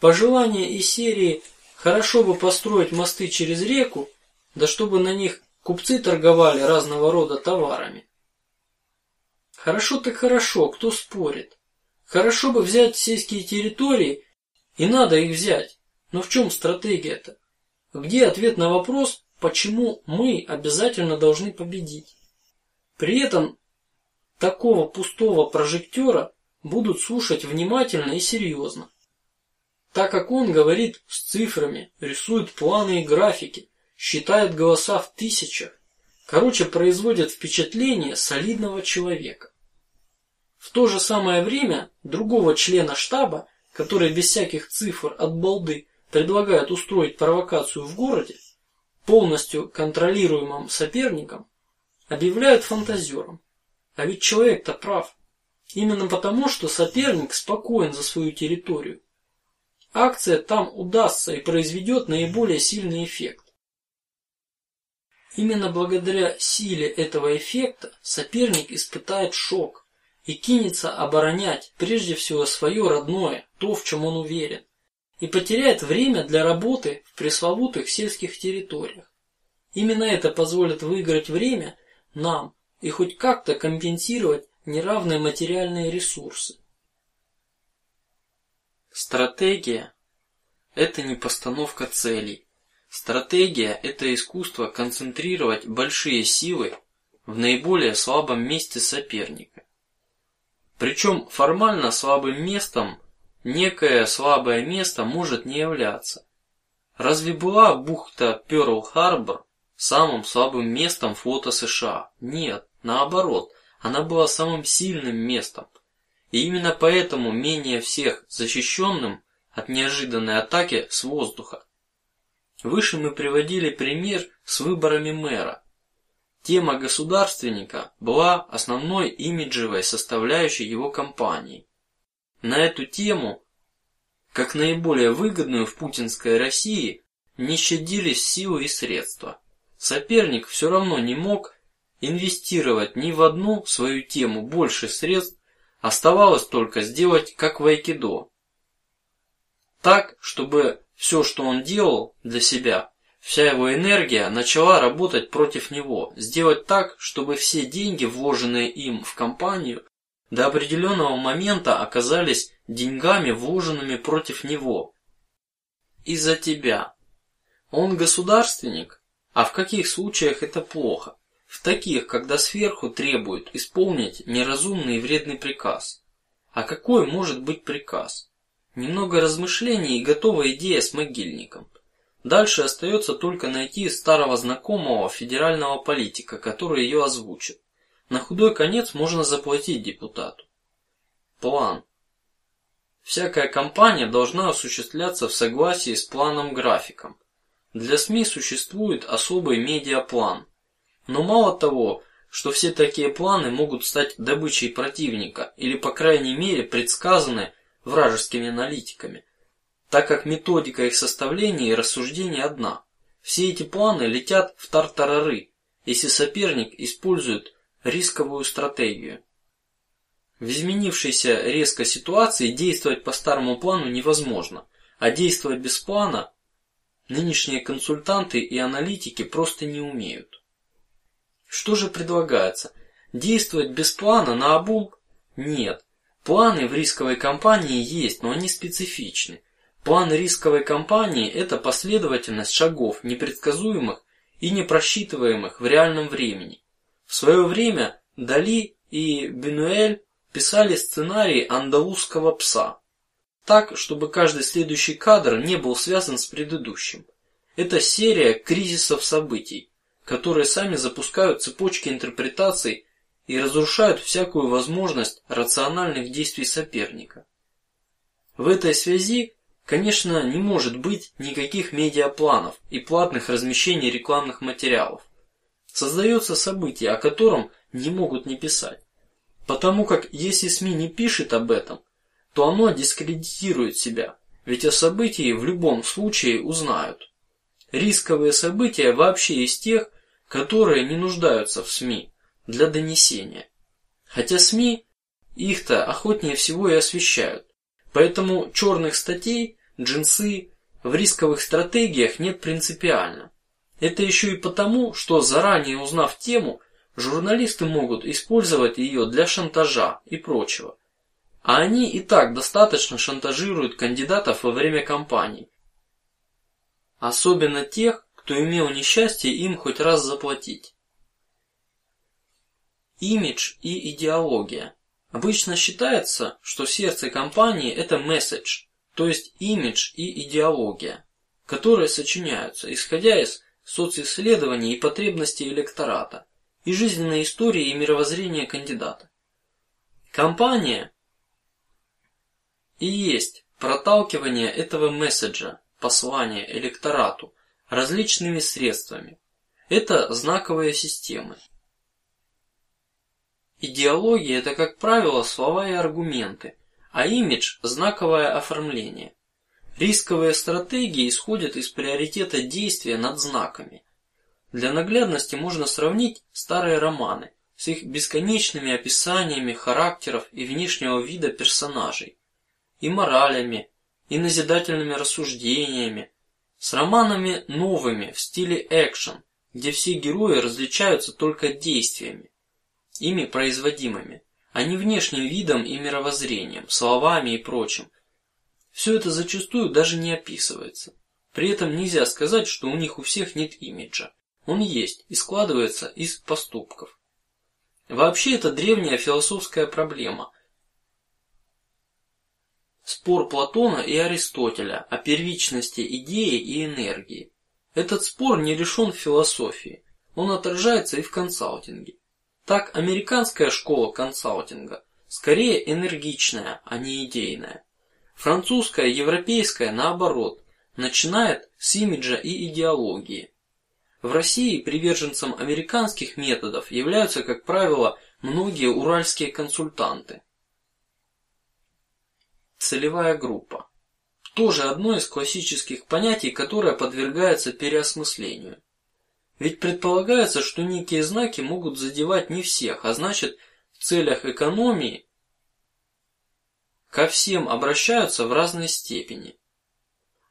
Пожелание из серии хорошо бы построить мосты через реку, да чтобы на них купцы торговали разного рода товарами. Хорошо так хорошо, кто спорит? Хорошо бы взять сельские территории, и надо их взять. Но в чем стратегия-то? Где ответ на вопрос, почему мы обязательно должны победить. При этом такого пустого прожектора будут слушать внимательно и серьезно, так как он говорит с цифрами, рисует планы и графики, считает голоса в тысячах, короче, производит впечатление солидного человека. В то же самое время другого члена штаба, который без всяких цифр от балды предлагает устроить провокацию в городе, полностью контролируемым соперником, объявляют фантазером. А ведь человек-то прав. Именно потому, что соперник спокоен за свою территорию. Акция там удастся и произведет наиболее сильный эффект. Именно благодаря силе этого эффекта соперник испытает шок и кинется оборонять прежде всего свое родное, то, в чем он уверен и потеряет время для работы в пресловутых сельских территориях. Именно это позволит выиграть время нам и хоть как-то компенсировать неравные материальные ресурсы. Стратегия – это не постановка целей. Стратегия – это искусство концентрировать большие силы в наиболее слабом месте соперника. Причем формально слабым местом некое слабое место может не являться. Разве была бухта Перл-Харбор самым слабым местом флота США? Нет, наоборот, она была самым сильным местом, и именно поэтому менее всех защищенным от неожиданной атаки с воздуха. Выше мы приводили пример с выборами мэра. Тема государственника была основной имиджевой составляющей его кампании. На эту тему, как наиболее выгодную в путинской России, не щадились силы и средства. Соперник все равно не мог инвестировать ни в одну свою тему больше средств, оставалось только сделать как в айкидо, так, чтобы все, что он делал для себя, вся его энергия начала работать против него, сделать так, чтобы все деньги, вложенные им в компанию, до определенного момента оказались деньгами, вложенными против него. Из-за тебя. Он государственник, а в каких случаях это плохо? В таких, когда сверху требуют исполнить неразумный и вредный приказ. А какой может быть приказ? Немного размышлений и готовая идея с могильником. Дальше остается только найти старого знакомого федерального политика, который ее озвучит. На худой конец можно заплатить депутату. План. Всякая кампания должна осуществляться в согласии с планом-графиком. Для СМИ существует особый медиаплан. Но мало того, что все такие планы могут стать добычей противника или, по крайней мере, предсказаны вражескими аналитиками, так как методика их составления и рассуждения одна. Все эти планы летят в тартарары, если соперник использует рисковую стратегию. В изменившейся резко ситуации действовать по старому плану невозможно, а действовать без плана нынешние консультанты и аналитики просто не умеют. Что же предлагается? Действовать без плана на обул? Нет. Планы в рисковой компании есть, но они специфичны. План рисковой компании – это последовательность шагов, непредсказуемых и непросчитываемых в реальном времени. Свое время Дали и Бенуэль писали сценарий андалузского пса, так, чтобы каждый следующий кадр не был связан с предыдущим. Это серия кризисов событий, которые сами запускают цепочки интерпретаций и разрушают всякую возможность рациональных действий соперника. В этой связи, конечно, не может быть никаких медиапланов и платных размещений рекламных материалов. Создается событие, о котором не могут не писать. Потому как если СМИ не пишет об этом, то оно дискредитирует себя, ведь о событии в любом случае узнают. Рисковые события вообще из тех, которые не нуждаются в СМИ для донесения, хотя СМИ их-то охотнее всего и освещают. Поэтому черных статей, джинсы в рисковых стратегиях нет принципиально. Это еще и потому, что заранее узнав тему, Журналисты могут использовать ее для шантажа и прочего, а они и так достаточно шантажируют кандидатов во время кампаний, особенно тех, кто имел несчастье им хоть раз заплатить. Имидж и идеология. Обычно считается, что сердце кампании это месседж, то есть имидж и идеология, которые сочиняются, исходя из социсследований и потребностей электората и жизненной истории и мировоззрения кандидата. Компания и есть проталкивание этого месседжа, послания электорату различными средствами. Это знаковые системы. Идеология – это, как правило, слова и аргументы, а имидж – знаковое оформление. Рисковые стратегии исходят из приоритета действия над знаками. Для наглядности можно сравнить старые романы с их бесконечными описаниями характеров и внешнего вида персонажей, и моралями, и назидательными рассуждениями, с романами новыми в стиле экшен, где все герои различаются только действиями, ими производимыми, а не внешним видом и мировоззрением, словами и прочим. Все это зачастую даже не описывается. При этом нельзя сказать, что у них у всех нет имиджа. Он есть и складывается из поступков. Вообще это древняя философская проблема. Спор Платона и Аристотеля о первичности идеи и энергии. Этот спор не решен в философии, он отражается и в консалтинге. Так американская школа консалтинга скорее энергичная, а не идейная. Французская, европейская, наоборот, начинает с имиджа и идеологии. В России приверженцем американских методов являются, как правило, многие уральские консультанты. Целевая группа тоже одно из классических понятий, которое подвергается переосмыслению. Ведь предполагается, что некие знаки могут задевать не всех, а значит, в целях экономии ко всем обращаются в разной степени.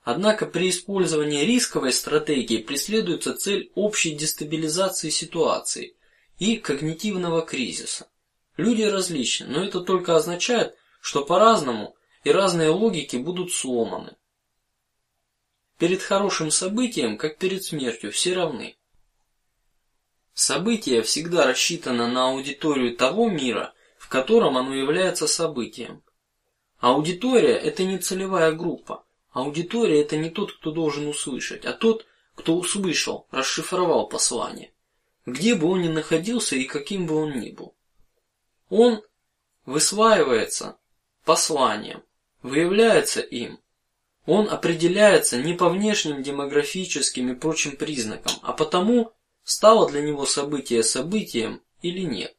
Однако при использовании рисковой стратегии преследуется цель общей дестабилизации ситуации и когнитивного кризиса. Люди различны, но это только означает, что по-разному и разные логики будут сломаны. Перед хорошим событием, как перед смертью, все равны. Событие всегда рассчитано на аудиторию того мира, в котором оно является событием. Аудитория – это не целевая группа. Аудитория – это не тот, кто должен услышать, а тот, кто услышал, расшифровал послание, где бы он ни находился и каким бы он ни был. Он высваивается посланием, выявляется им. Он определяется не по внешним демографическим и прочим признакам, а потому, стало для него событие событием или нет.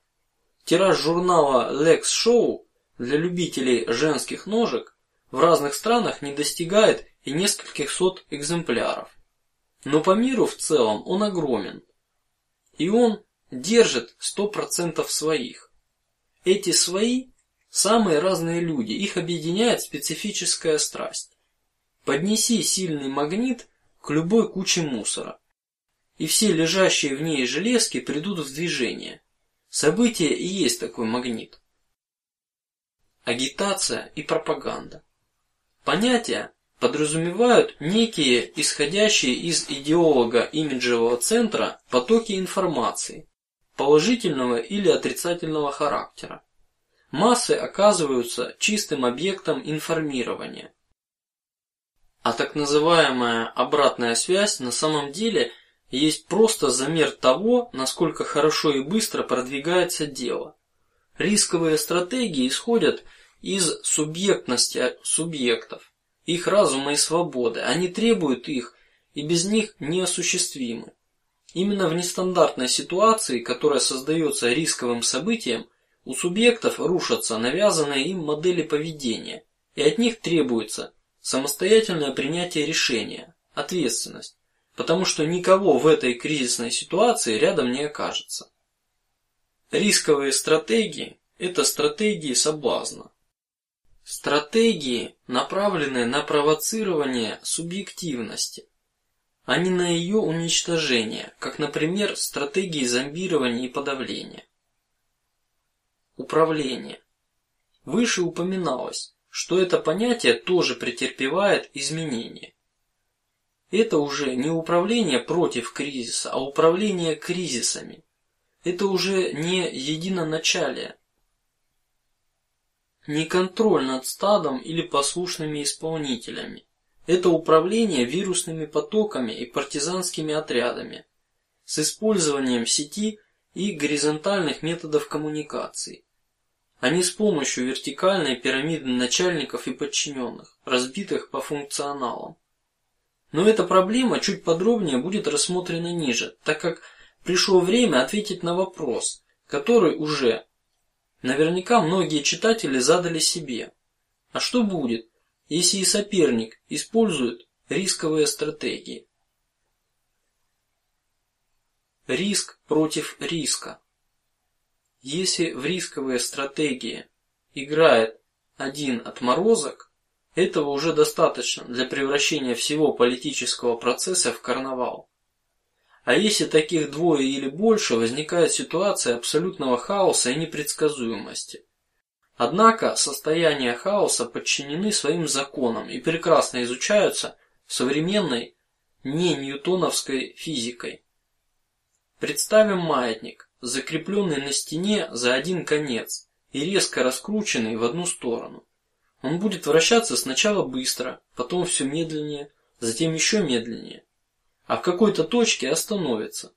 Тираж журнала Lex Show для любителей женских ножек в разных странах не достигает и нескольких сот экземпляров. Но по миру в целом он огромен, и он держит сто процентов своих. Эти свои самые разные люди, их объединяет специфическая страсть. Поднеси сильный магнит к любой куче мусора, и все лежащие в ней железки придут в движение. Событие и есть такой магнит. Агитация и пропаганда. Понятия подразумевают некие исходящие из идеолога имиджевого центра потоки информации положительного или отрицательного характера. Массы оказываются чистым объектом информирования, а так называемая обратная связь на самом деле есть просто замер того, насколько хорошо и быстро продвигается дело. Рисковые стратегии исходят из субъектности субъектов, их разума и свободы. Они требуют их и без них неосуществимы. Именно в нестандартной ситуации, которая создается рисковым событием, у субъектов рушатся навязанные им модели поведения, и от них требуется самостоятельное принятие решения, ответственность, потому что никого в этой кризисной ситуации рядом не окажется. Рисковые стратегии – это стратегии соблазна. Стратегии, направленные на провоцирование субъективности, а не на ее уничтожение, как, например, стратегии зомбирования и подавления. Управление. Выше упоминалось, что это понятие тоже претерпевает изменения. Это уже не управление против кризиса, а управление кризисами. Это уже не единоначалие, не контроль над стадом или послушными исполнителями. Это управление вирусными потоками и партизанскими отрядами с использованием сети и горизонтальных методов коммуникации, а не с помощью вертикальной пирамиды начальников и подчиненных, разбитых по функционалам. Но эта проблема чуть подробнее будет рассмотрена ниже, так как пришло время ответить на вопрос, который уже наверняка многие читатели задали себе: а что будет, если и соперник использует рисковые стратегии? Риск против риска. Если в рисковые стратегии играет один отморозок, этого уже достаточно для превращения всего политического процесса в карнавал. А если таких двое или больше, возникает ситуация абсолютного хаоса и непредсказуемости. Однако состояния хаоса подчинены своим законам и прекрасно изучаются современной не ньютоновской физикой. Представим маятник, закрепленный на стене за один конец и резко раскрученный в одну сторону. Он будет вращаться сначала быстро, потом все медленнее, затем еще медленнее, а в какой-то точке остановится,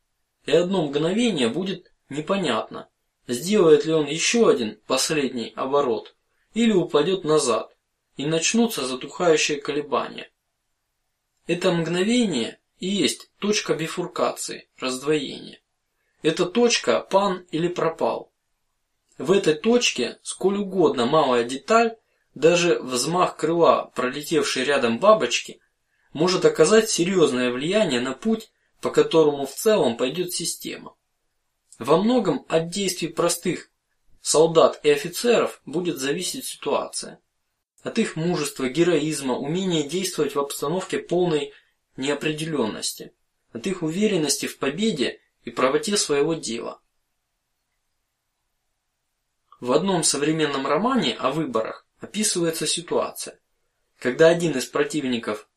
и одно мгновение будет непонятно, сделает ли он еще один последний оборот или упадет назад, и начнутся затухающие колебания. Это мгновение и есть точка бифуркации, раздвоения. Это точка пан или пропал. В этой точке, сколь угодно малая деталь, даже взмах крыла, пролетевшей рядом бабочки, может оказать серьезное влияние на путь, по которому в целом пойдет система. Во многом от действий простых солдат и офицеров будет зависеть ситуация, от их мужества, героизма, умения действовать в обстановке полной неопределенности, от их уверенности в победе и правоте своего дела. В одном современном романе о выборах описывается ситуация, когда один из противников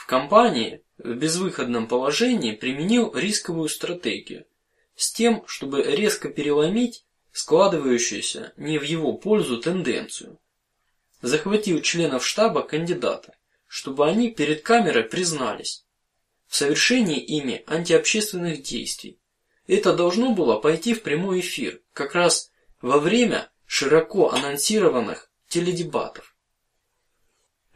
в компании в безвыходном положении применил рисковую стратегию с тем, чтобы резко переломить складывающуюся не в его пользу тенденцию. Захватил членов штаба кандидата, чтобы они перед камерой признались в совершении ими антиобщественных действий. Это должно было пойти в прямой эфир, как раз во время широко анонсированных теледебатов.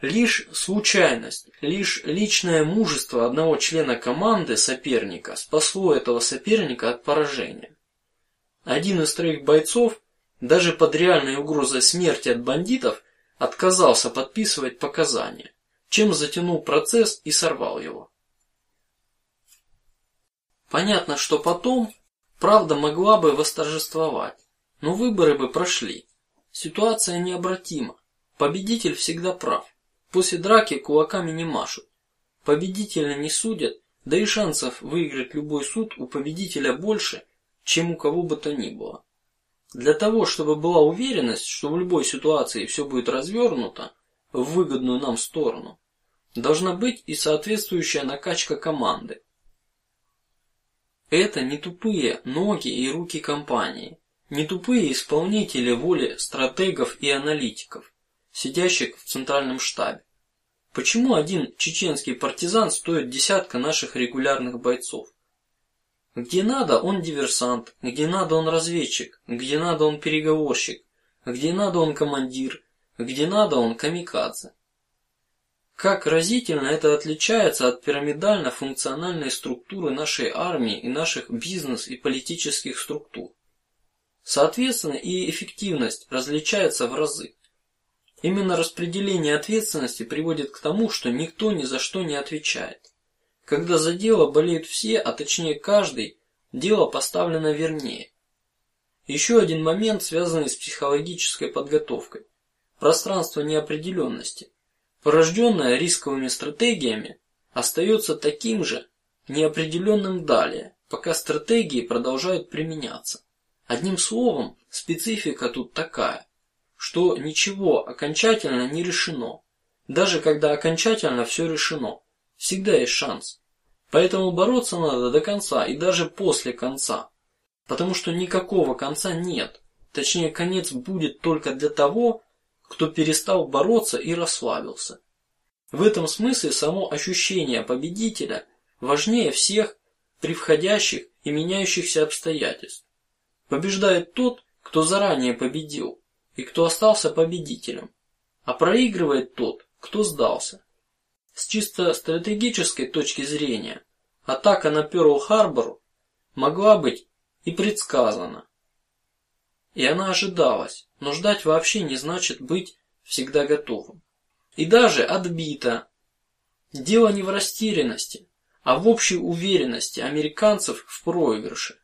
Лишь случайность, лишь личное мужество одного члена команды соперника спасло этого соперника от поражения. Один из троих бойцов даже под реальной угрозой смерти от бандитов отказался подписывать показания, чем затянул процесс и сорвал его. Понятно, что потом правда могла бы восторжествовать, но выборы бы прошли. Ситуация необратима. Победитель всегда прав. После драки кулаками не машут. Победителя не судят, да и шансов выиграть любой суд у победителя больше, чем у кого бы то ни было. Для того, чтобы была уверенность, что в любой ситуации все будет развернуто в выгодную нам сторону, должна быть и соответствующая накачка команды. Это не тупые ноги и руки компании, не тупые исполнители воли стратегов и аналитиков, сидящих в центральном штабе. Почему один чеченский партизан стоит десятка наших регулярных бойцов? Где надо, он диверсант, где надо, он разведчик, где надо, он переговорщик, где надо, он командир, где надо, он камикадзе. Как разительно это отличается от пирамидально-функциональной структуры нашей армии и наших бизнес и политических структур. Соответственно, и эффективность различается в разы. Именно распределение ответственности приводит к тому, что никто ни за что не отвечает. Когда за дело болеют все, а точнее каждый, дело поставлено вернее. Еще один момент, связанный с психологической подготовкой: пространство неопределенности, порожденное рисковыми стратегиями, остается таким же неопределенным далее, пока стратегии продолжают применяться. Одним словом, специфика тут такая что ничего окончательно не решено. Даже когда окончательно все решено, всегда есть шанс. Поэтому бороться надо до конца и даже после конца, потому что никакого конца нет. Точнее, конец будет только для того, кто перестал бороться и расслабился. В этом смысле само ощущение победителя важнее всех превходящих и меняющихся обстоятельств. Побеждает тот, кто заранее победил, и кто остался победителем, а проигрывает тот, кто сдался. С чисто стратегической точки зрения атака на Перл-Харбор могла быть и предсказана, и она ожидалась, но ждать вообще не значит быть всегда готовым. И даже отбита. Дело не в растерянности, а в общей уверенности американцев в проигрыше.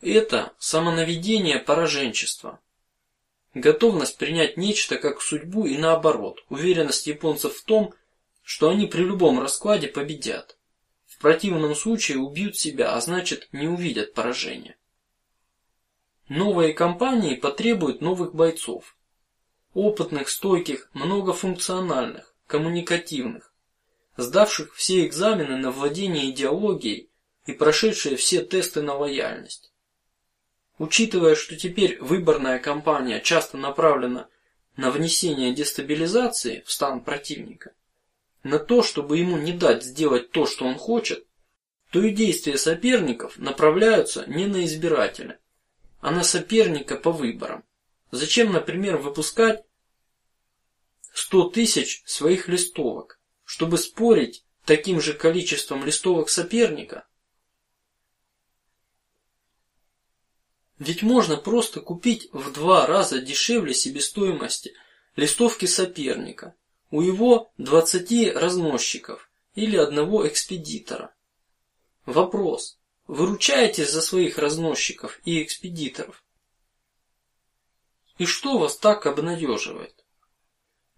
Это самонаведение пораженчества. Готовность принять нечто как судьбу и наоборот, уверенность японцев в том, что они при любом раскладе победят. В противном случае убьют себя, а значит не увидят поражения. Новые компании потребуют новых бойцов, опытных, стойких, многофункциональных, коммуникативных, сдавших все экзамены на владение идеологией и прошедшие все тесты на лояльность. Учитывая, что теперь выборная кампания часто направлена на внесение дестабилизации в стан противника, на то, чтобы ему не дать сделать то, что он хочет, то и действия соперников направляются не на избирателя, а на соперника по выборам. Зачем, например, выпускать сто тысяч своих листовок, чтобы спорить таким же количеством листовок соперника? Ведь можно просто купить в два раза дешевле себестоимости листовки соперника у его двадцати разносчиков или одного экспедитора. Вопрос: выручаете за своих разносчиков и экспедиторов? И что вас так обнадеживает?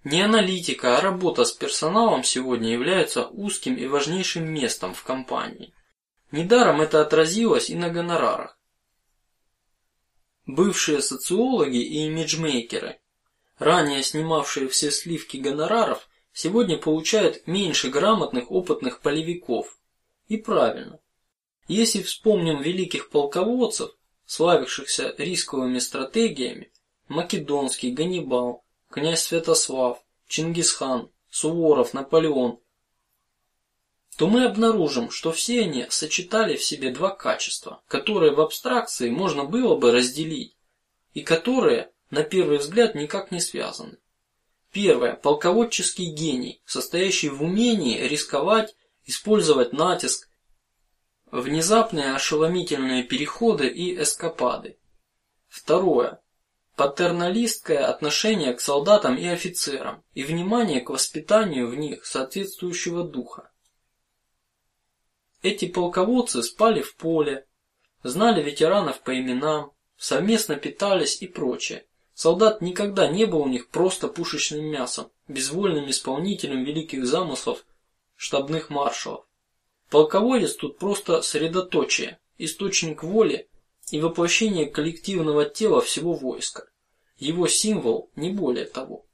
Не аналитика, а работа с персоналом сегодня является узким и важнейшим местом в компании. Недаром это отразилось и на гонорарах. Бывшие социологи и имиджмейкеры, ранее снимавшие все сливки гонораров, сегодня получают меньше грамотных опытных полевиков. И правильно. Если вспомним великих полководцев, славившихся рисковыми стратегиями, Македонский, Ганнибал, князь Святослав, Чингисхан, Суворов, Наполеон, то мы обнаружим, что все они сочетали в себе два качества, которые в абстракции можно было бы разделить и которые, на первый взгляд, никак не связаны. Первое – полководческий гений, состоящий в умении рисковать, использовать натиск, внезапные ошеломительные переходы и эскапады. Второе – патерналистское отношение к солдатам и офицерам и внимание к воспитанию в них соответствующего духа. Эти полководцы спали в поле, знали ветеранов по именам, совместно питались и прочее. Солдат никогда не был у них просто пушечным мясом, безвольным исполнителем великих замыслов штабных маршалов. Полководец тут просто средоточие, источник воли и воплощение коллективного тела всего войска. Его символ не более того.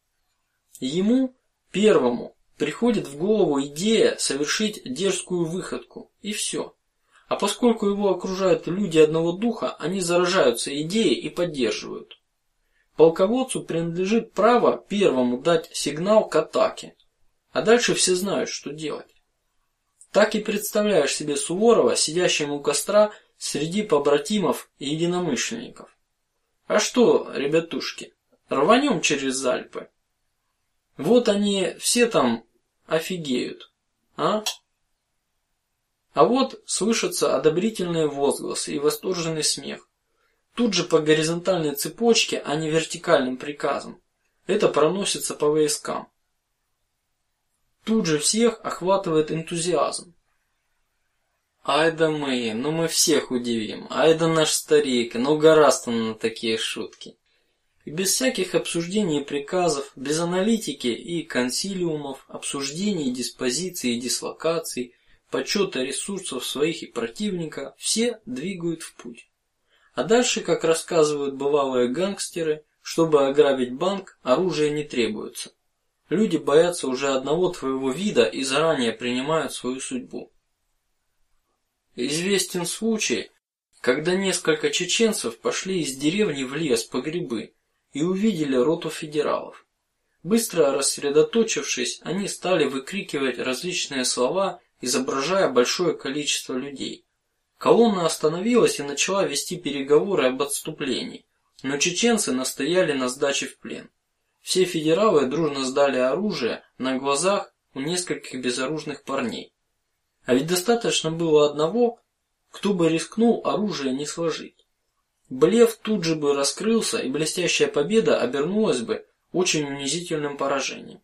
Ему первому приходит в голову идея совершить дерзкую выходку, и все. А поскольку его окружают люди одного духа, они заражаются идеей и поддерживают. Полководцу принадлежит право первому дать сигнал к атаке, а дальше все знают, что делать. Так и представляешь себе Суворова, сидящим у костра среди побратимов и единомышленников. А что, ребятушки, рванем через Альпы? Вот они все там офигеют, а? А вот слышатся одобрительные возгласы и восторженный смех. Тут же по горизонтальной цепочке, а не вертикальным приказам. Это проносится по войскам. Тут же всех охватывает энтузиазм. Ай да мы, ну мы всех удивим. Ай да наш старик, ну гораздо на такие шутки. Без всяких обсуждений и приказов, без аналитики и консилиумов, обсуждений, диспозиций и дислокаций, подсчета ресурсов своих и противника, все двигают в путь. А дальше, как рассказывают бывалые гангстеры, чтобы ограбить банк, оружие не требуется. Люди боятся уже одного твоего вида и заранее принимают свою судьбу. Известен случай, когда несколько чеченцев пошли из деревни в лес по грибы и увидели роту федералов. Быстро рассредоточившись, они стали выкрикивать различные слова, изображая большое количество людей. Колонна остановилась и начала вести переговоры об отступлении, но чеченцы настояли на сдаче в плен. Все федералы дружно сдали оружие на глазах у нескольких безоружных парней. А ведь достаточно было одного, кто бы рискнул оружие не сложить. Блеф тут же бы раскрылся, и блестящая победа обернулась бы очень унизительным поражением.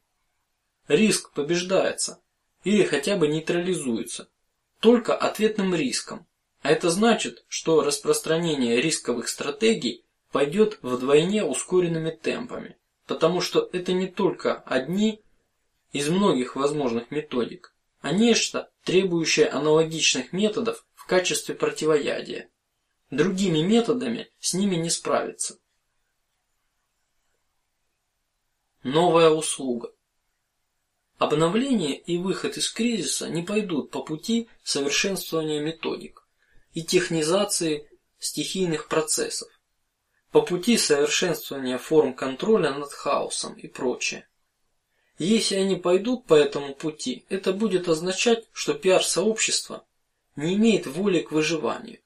Риск побеждается или хотя бы нейтрализуется только ответным риском, а это значит, что распространение рисковых стратегий пойдет вдвойне ускоренными темпами, потому что это не только одни из многих возможных методик, а нечто, требующее аналогичных методов в качестве противоядия. Другими методами с ними не справиться. Новая услуга. Обновление и выход из кризиса не пойдут по пути совершенствования методик и технизации стихийных процессов, по пути совершенствования форм контроля над хаосом и прочее. Если они пойдут по этому пути, это будет означать, что пиар-сообщество не имеет воли к выживанию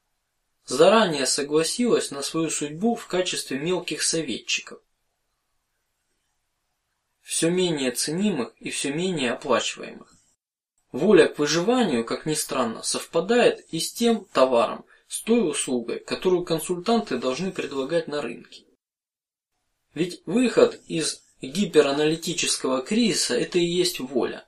заранее согласилась на свою судьбу в качестве мелких советчиков, все менее ценимых и все менее оплачиваемых. Воля к выживанию, как ни странно, совпадает и с тем товаром, с той услугой, которую консультанты должны предлагать на рынке. Ведь выход из гипераналитического кризиса – это и есть воля.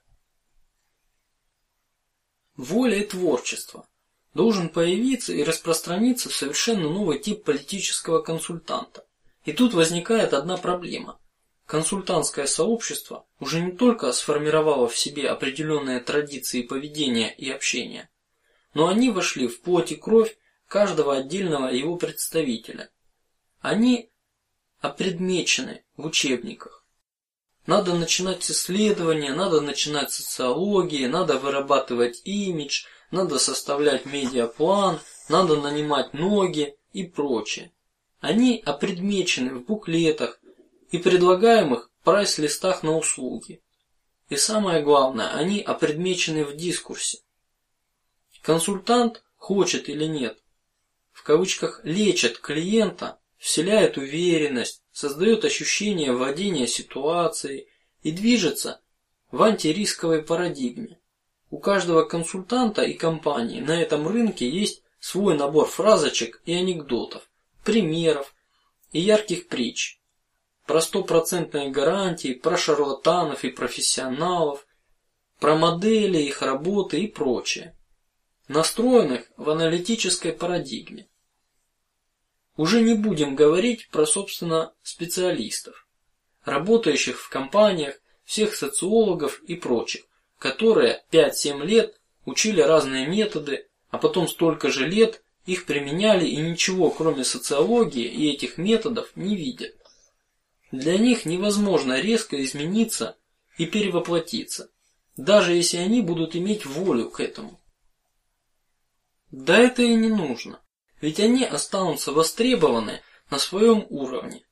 Воля и творчество должен появиться и распространиться совершенно новый тип политического консультанта. И тут возникает одна проблема: консультантское сообщество уже не только сформировало в себе определенные традиции поведения и общения, но они вошли в плоть и кровь каждого отдельного его представителя. Они опредмечены в учебниках. Надо начинать исследования, надо начинать социологии, надо вырабатывать имидж, надо составлять медиаплан, надо нанимать ноги и прочее. Они опредмечены в буклетах и предлагаемых прайс-листах на услуги. И самое главное, они опредмечены в дискурсе. Консультант хочет или нет, в кавычках лечит клиента, вселяет уверенность, создает ощущение владения ситуацией и движется в антирисковой парадигме. У каждого консультанта и компании на этом рынке есть свой набор фразочек и анекдотов, примеров и ярких притч про стопроцентные гарантии, про шарлатанов и профессионалов, про модели их работы и прочее, настроенных в аналитической парадигме. Уже не будем говорить про собственно специалистов, работающих в компаниях, всех социологов и прочих, которые 5-7 лет учили разные методы, а потом столько же лет их применяли и ничего, кроме социологии и этих методов, не видят. Для них невозможно резко измениться и перевоплотиться, даже если они будут иметь волю к этому. Да это и не нужно, ведь они останутся востребованы на своем уровне,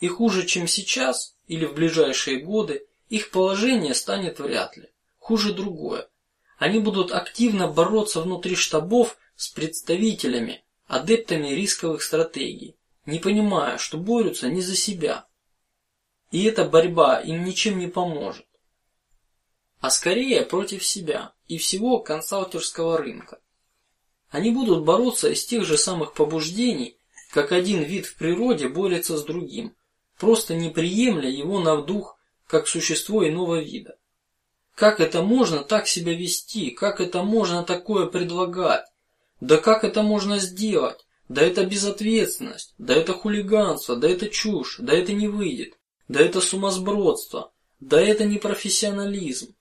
и хуже, чем сейчас или в ближайшие годы, их положение станет вряд ли. Хуже другое: они будут активно бороться внутри штабов с представителями, адептами рисковых стратегий, не понимая, что борются не за себя, и эта борьба им ничем не поможет, а скорее против себя и всего консалтерского рынка. Они будут бороться из тех же самых побуждений, как один вид в природе борется с другим, просто не приемля его на вдух как существо иного вида. Как это можно так себя вести? Как это можно такое предлагать? Да как это можно сделать? Да это безответственность, да это хулиганство, да это чушь, да это не выйдет. Да это сумасбродство, да это не профессионализм,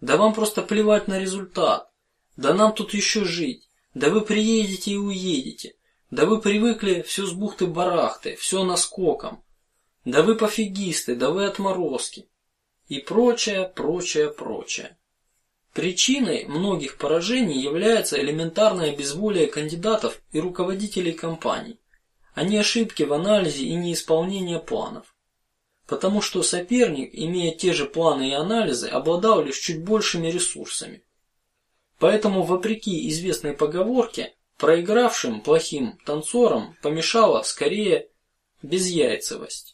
да вам просто плевать на результат, да нам тут еще жить, да вы приедете и уедете, да вы привыкли все с бухты барахты, все наскоком, да вы пофигисты, да вы отморозки и прочее, прочее, прочее. Причиной многих поражений является элементарное безволие кандидатов и руководителей компаний, а не ошибки в анализе и неисполнение планов потому что соперник, имея те же планы и анализы, обладал лишь чуть большими ресурсами. Поэтому, вопреки известной поговорке, проигравшим плохим танцорам помешала скорее безяйцевость.